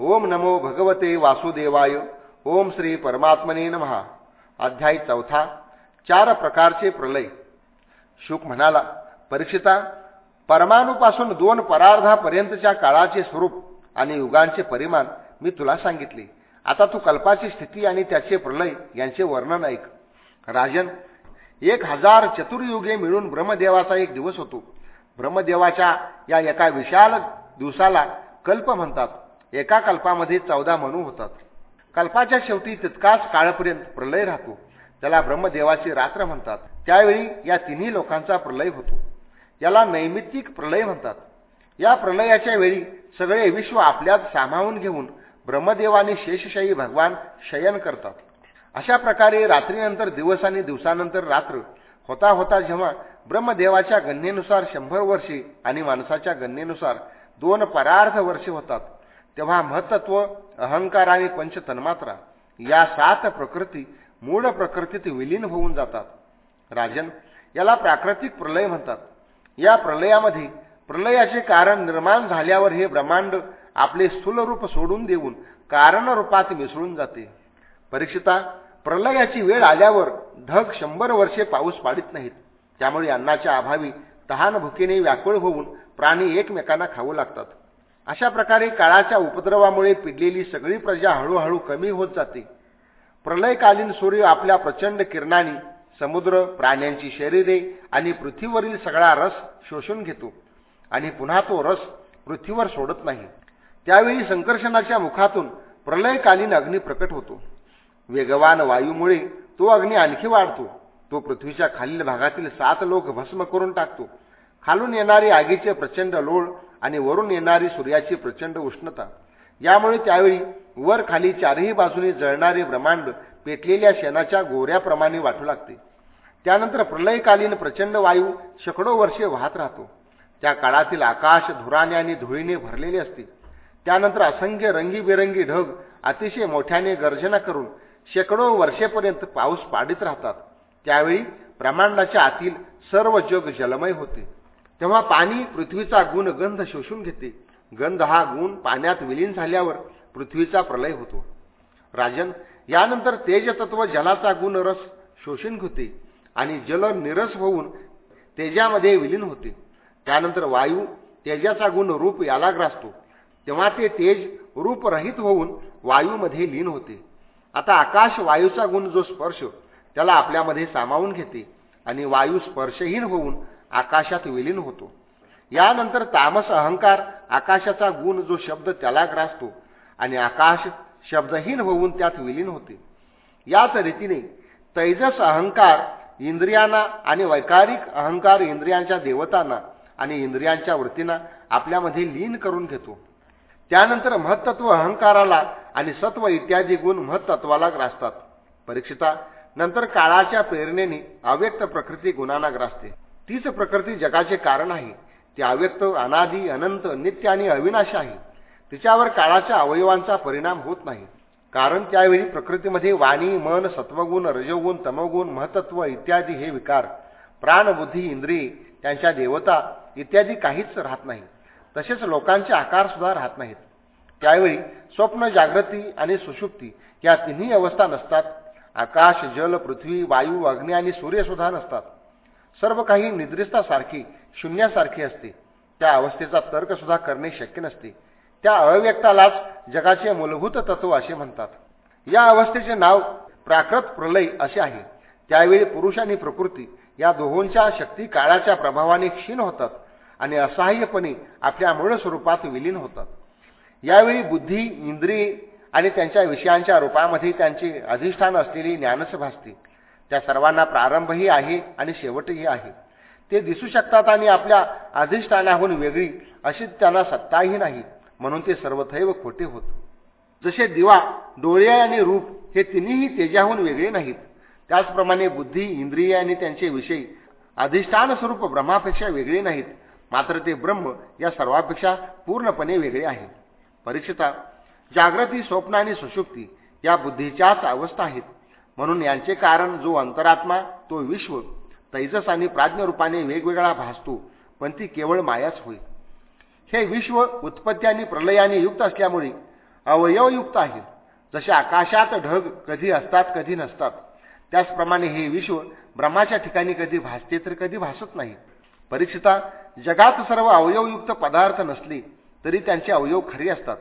ओम नमो भगवते वासुदेवाय. ओम श्री परमात्मने महा अध्याय चौथा. चार प्रकारचे प्रलय. शुक म्हणाला परीक्षिता परमाणूपासून दोन परार्धापर्यंतच्या काळाचे स्वरूप आणि युगांचे परिमाण मी तुला सांगितले. आता तू कल्पाची स्थिती आणि त्याचे प्रलय यांचे वर्णन ऐक. राजन एक हजार चतुर्युगे मिळून ब्रह्मदेवाचा एक दिवस होतो. ब्रह्मदेवाच्या या एका विशाल दिवसाला कल्प म्हणतात. एका कल्पामध्ये चौदा मनू होतात. कल्पाच्या शेवटी तितकाच काळपर्यंत प्रलय राहतो त्याला ब्रह्मदेवाची रात्र म्हणतात. त्यावेळी या तिन्ही लोकांचा प्रलय होतो. याला नैमित्तिक प्रलय म्हणतात. या प्रलयाच्या वेळी सगळे विश्व आपल्यात सामावून घेऊन ब्रह्मदेवाने शेषशाही भगवान शयन करतात. अशा प्रकारे रात्रीनंतर दिवस आणि दिवसानंतर रात्र होता होता जेव्हा ब्रह्मदेवाच्या गणनेनुसार शंभर वर्षे आणि माणसाच्या गणनेनुसार दोन परार्ध वर्षे होतात. तेव्हा महत्त्व अहंकार आणि पंचतन्मात्रा या सात प्रकृती मूळ प्रकृतीत विलीन होऊन जातात. राजन याला प्राकृतिक प्रलय म्हणतात. या प्रलयामध्ये प्रलयाचे कारण निर्माण झाल्यावर हे ब्रह्मांड आपले स्थूल रूप सोडून देऊन कारणरूपात मिसळून जाते. परीक्षिता प्रलयाची वेळ आल्यावर ढग शंभर वर्षे पाऊस पाडित नाहीत. त्यामुळे अन्नाच्या अभावी तहान भुकेने व्याकुळ होऊन प्राणी एकमेकांना खाऊ लागतात. अशा प्रकारे काळाच्या उपद्रवामुळे पिडलेली सगळी प्रजा हळूहळू कमी होत जाते. प्रलयकालीन सूर्य आपल्या प्रचंड किरणांनी समुद्र प्राण्यांची शरीरे आणि पृथ्वीवरील सगळा रस शोषून घेतो आणि पुन्हा तो रस पृथ्वीवर सोडत नाही. त्यावेळी संकर्षणाच्या मुखातून प्रलयकालीन अग्नी प्रकट होतो. वेगवान वायूमुळे तो अग्नी आणखी वाढतो. तो पृथ्वीच्या खालील भागातील सात लोक भस्म करून टाकतो. खालून येणारी आगीचे प्रचंड लोळ आणि वरून येणारी सूर्याची प्रचंड उष्णता. यामुळे त्यावेळी वर खाली चारही बाजूने जळणारे ब्रह्मांड पेटलेल्या शेणाच्या गोऱ्याप्रमाणे वाटू लागते. त्यानंतर प्रलयकालीन प्रचंड वायू शेकडो वर्षे वाहत राहतो. त्या काळातील आकाश धुराने आणि धुळीने भरलेले असते. त्यानंतर असंख्य रंगीबेरंगी ढग अतिशय मोठ्याने गर्जना करून शेकडो वर्षेपर्यंत पाऊस पाडित राहतात. त्यावेळी ब्रह्मांडाच्या आतील सर्व जग जलमय होते. तेव्हा पाणी पृथ्वीचा गुण गंध शोषून घेते. गंध हा गुण पाण्यात विलीन झाल्यावर पृथ्वीचा प्रलय होतो. राजन यानंतर तेजतत्व जलाचा गुण रस शोषून घेते आणि जल निरस होऊन तेजामध्ये विलीन होते. त्यानंतर वायू तेजाचा गुण रूप याला ग्रासतो. तेव्हा ते तेज रूपरहित होऊन वायूमध्ये लीन होते. आता आकाश वायूचा गुण जो स्पर्श त्याला आपल्यामध्ये सामावून घेते आणि वायू स्पर्शहीन होऊन आकाशात विलीन होतो. यानंतर तामस अहंकार आकाशाचा गुण जो शब्द त्याला ग्रासतो आणि आकाश शब्दहीन होऊन त्यात विलीन होते. याच रीतीने तैजस अहंकार इंद्रियांना आणि वैकारिक अहंकार इंद्रियांच्या देवतांना आणि इंद्रियांच्या वृत्तींना आपल्यामध्ये लीन करून घेतो. त्यानंतर महत्त्व अहंकाराला आणि सत्व इत्यादी गुण महत्त्वाला ग्रासतात परीक्षिता नंतर काळाच्या प्रेरणेने अव्यक्त प्रकृती गुणांना ग्रासते. तीच प्रकृती जगाचे कारण आहे. ती अव्यक्त अनादी अनंत नित्य आणि अविनाश आहे. तिच्यावर काळाच्या अवयवांचा परिणाम होत नाही. कारण त्यावेळी प्रकृतीमध्ये वाणी मन सत्वगुण रजोगुण तमोगुण महत्त्व इत्यादी हे विकार प्राणबुद्धी इंद्रिय त्यांच्या देवता इत्यादी काहीच राहत नाही. तसेच लोकांचे आकार सुद्धा राहत नाहीत. त्यावेळी स्वप्न जागृती आणि सुषुप्ती या तिन्ही अवस्था नसतात. आकाश जल पृथ्वी वायू अग्नी आणि सूर्य सुद्धा नसतात. सर्व काही निद्रिस्तासारखी शून्यासारखी असते. त्या अवस्थेचा तर्क सुद्धा करणे शक्य नसते. त्या अव्यक्तालाच जगाचे मूलभूत तत्व असे म्हणतात. या अवस्थेचे नाव प्राकृत प्रलय असे आहे. त्यावेळी पुरुष आणि प्रकृती या दोहोंच्या शक्ती काळाच्या प्रभावाने क्षीण होतात आणि असहाय्यपणे आपल्या मूळ स्वरूपात विलीन होतात. यावेळी बुद्धी इंद्रिय आणि त्यांच्या विषयांच्या रूपामध्ये त्यांचे अधिष्ठान असलेली ज्ञानच भासते त्या सर्वांना प्रारंभही आहे आणि शेवटही आहे. ते दिसू शकतात आणि आपल्या अधिष्ठानाहून वेगळी अशी त्यांना सत्ताही नाही म्हणून ते सर्वथैव खोटे होत. जसे दिवा डोळे आणि रूप हे तिन्हीही तेजाहून वेगळे नाहीत. त्याचप्रमाणे बुद्धी इंद्रिय आणि त्यांचे विषय अधिष्ठान स्वरूप ब्रह्मापेक्षा वेगळे नाहीत. मात्र ते ब्रह्म या सर्वापेक्षा पूर्णपणे वेगळे आहे. परीक्षिता जागृती स्वप्न आणि सुषुप्ती या बुद्धीच्याच अवस्था आहेत. म्हणून यांचे कारण जो अंतरात्मा तो विश्व तैजस आणि प्राज्ञरूपाने वेगवेगळा भासतो पण ती केवळ मायाच होईल हे विश्व उत्पत्ती आणि प्रलयाने युक्त असल्यामुळे अवयवयुक्त आहे. जसे आकाशात ढग कधी असतात कधी नसतात. त्याचप्रमाणे हे विश्व ब्रह्माच्या ठिकाणी कधी भासते तर कधी भासत नाही. परीक्षिता जगात सर्व अवयवयुक्त पदार्थ नसले तरी त्यांचे अवयव खरे असतात.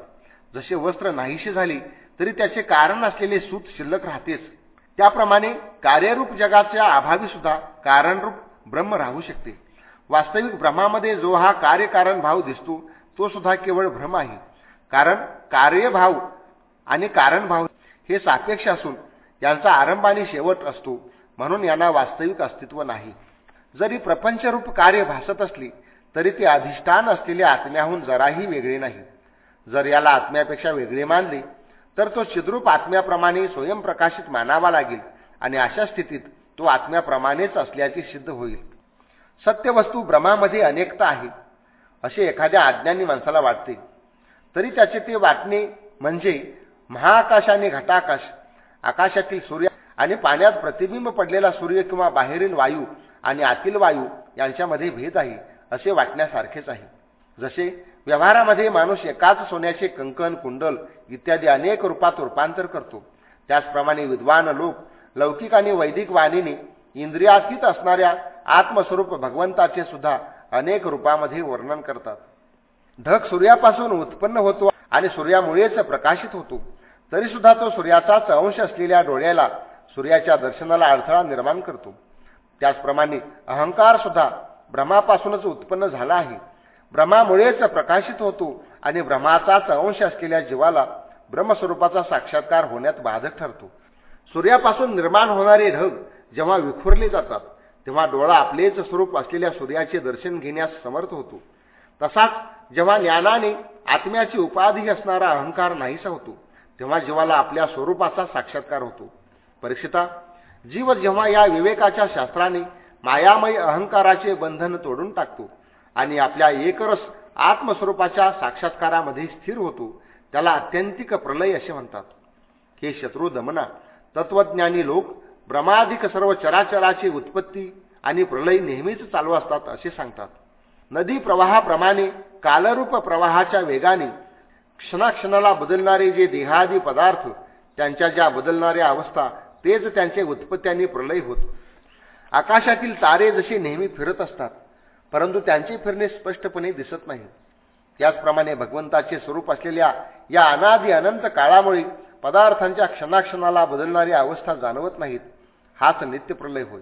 जसे वस्त्र नाहीशी झाले तरी त्याचे कारण असलेले सूत शिल्लक राहतेच. त्याप्रमाणे कार्यरूप जगाच्या अभावी सुद्धा कारणरूप ब्रह्म राहू शकते. वास्तविक ब्रह्मामध्ये जो हा कार्यकारण भाव दिसतो तो सुद्धा केवळ भ्रम आहे. कारण कार्यभाव आणि कारणभाव हे सापेक्ष असून यांचा आरंभ आणि शेवट असतो म्हणून यांना वास्तविक अस्तित्व नाही. जरी प्रपंचरूप कार्य भासत असली तरी ते अधिष्ठान असलेल्या आत्म्याहून जराही वेगळे नाही. जर याला आत्म्यापेक्षा वेगळे मानले तर तो चिद्रूप आत्म्याप्रमाणे स्वयंप्रकाशित मानावा लागेल आणि अशा स्थितीत तो आत्म्याप्रमाणेच असल्याचे सिद्ध होईल. सत्यवस्तू भ्रमामध्ये ब्रह्मामध्ये अनेकता आहे असे एखाद्या अज्ञानी माणसाला वाटते. तरी त्याचे ते वाटणे म्हणजे महाआकाश आणि घटाकाश आकाशातील सूर्य आणि पाण्यात प्रतिबिंब पडलेला सूर्य किंवा बाहेरील वायू आणि आतील वायू यांच्यामध्ये भेद आहे असे वाटण्यासारखेच आहे. जसे व्यवहारामध्ये माणूस एकाच सोन्याचे कंकण कुंडल इत्यादी अनेक रूपात रूपांतर करतो. त्याचप्रमाणे विद्वान लोक लौकिक आणि वैदिक वाणीने इंद्रियातीत असणाऱ्या आत्मस्वरूप भगवंताचे सुद्धा अनेक रूपामध्ये वर्णन करतात. ढग सूर्यापासून उत्पन्न होतो आणि सूर्यामुळेच प्रकाशित होतो. तरी सुद्धा तो सूर्याचाच अंश असलेल्या डोळ्याला सूर्याच्या दर्शनाला अडथळा निर्माण करतो. त्याचप्रमाणे अहंकार सुद्धा ब्रह्मापासूनच उत्पन्न झाला आहे. ब्रह्मामुळेच प्रकाशित होतो आणि ब्रह्माचाच अंश असलेल्या जीवाला ब्रह्मस्वरूपाचा साक्षात्कार होण्यात बाधक ठरतो. सूर्यापासून निर्माण होणारे ढग जेव्हा विखुरले जातात तेव्हा डोळा आपलेच स्वरूप असलेल्या सूर्याचे दर्शन घेण्यास समर्थ होतो. तसाच जेव्हा ज्ञानाने आत्म्याची उपाधी असणारा अहंकार नाहीसा होतो तेव्हा जीवाला आपल्या स्वरूपाचा साक्षात्कार होतो. परीक्षिता जीव जेव्हा या विवेकाच्या शास्त्राने मायामय अहंकाराचे बंधन तोडून टाकतो आणि आपल्या एकरस आत्मस्वरूपाच्या साक्षात्कारामध्ये स्थिर होतो. त्याला अत्यंतिक प्रलय असे म्हणतात. हे शत्रू दमना तत्वज्ञानी लोक ब्रमाधिक सर्व चराचराची उत्पत्ती आणि प्रलय नेहमीच चालू असतात असे सांगतात. नदी प्रवाहाप्रमाणे कालरूप प्रवाहाच्या वेगाने क्षणाक्षणाला बदलणारे जे देहादी पदार्थ त्यांच्या ज्या बदलणाऱ्या अवस्था तेच त्यांचे उत्पत्त्यांनी प्रलय होत. आकाशातील तारे जसे नेहमी फिरत असतात परंतु त्यांचे फिरणे स्पष्टपणे दिसत नाही. त्याचप्रमाणे भगवंताचे स्वरूप असलेल्या या अनादी अनंत काळामुळे पदार्थांच्या क्षणाक्षणाला बदलणारी अवस्था जाणवत नाहीत. हाच नित्य प्रलय होय.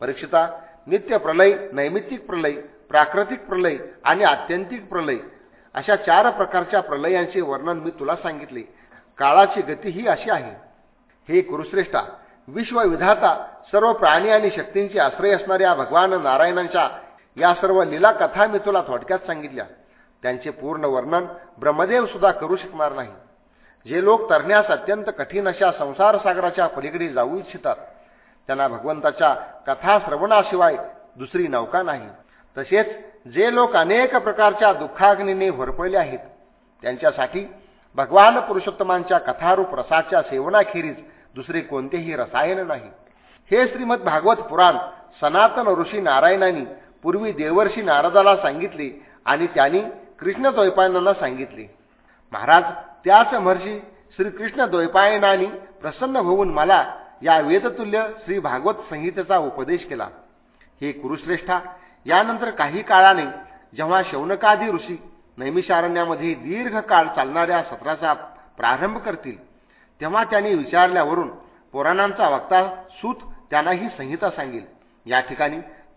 परीक्षिता नित्य प्रलय नैमित्तिक प्रलय प्राकृतिक प्रलय आणि आत्यंतिक प्रलय अशा चार प्रकारच्या प्रलयांचे वर्णन मी तुला सांगितले. काळाची गती ही अशी आहे. हे कुरुश्रेष्ठा विश्वविधाता सर्व प्राणी आणि शक्तींचे आश्रय असणाऱ्या भगवान नारायणांच्या या सर्व लीला कथा मी तुला थोडक्यात सांगितल्या. त्यांचे पूर्ण वर्णन ब्रह्मदेव सुद्धा करू शकणार नाही. जे लोक तरण्यास अत्यंत कठीण अशा संसार सागराच्या पलीकडे जाऊ इच्छितात त्यांना भगवंताच्या कथा श्रवणाशिवाय दुसरी नौका नाही. तसेच जे लोक अनेक प्रकारच्या दुःखाग्नीने होरपळले आहेत त्यांच्यासाठी भगवान पुरुषोत्तमांच्या कथारूप रसाच्या सेवनाखेरीज दुसरे कोणतेही रसायन नाही. हे श्रीमद भागवत पुराण सनातन ऋषी नारायणांनी पूर्वी देवर्षी नारदाला सांगितले आणि त्यांनी कृष्ण द्वैपायनांना सांगितले. महाराज त्याच महर्षी श्रीकृष्ण द्वैपायनानी प्रसन्न होऊन मला या वेदतुल्य श्री भागवत संहितेचा उपदेश केला. हे कुरुश्रेष्ठा यानंतर काही काळाने जेव्हा शौनकादी ऋषी नैमिषारण्यामध्ये दीर्घ काळ चालणाऱ्या सत्राचा प्रारंभ करतील तेव्हा त्यांनी विचारल्यावरून पुराणांचा वक्ता सूत त्यांना ही संहिता सांगेल. या ठिकाणी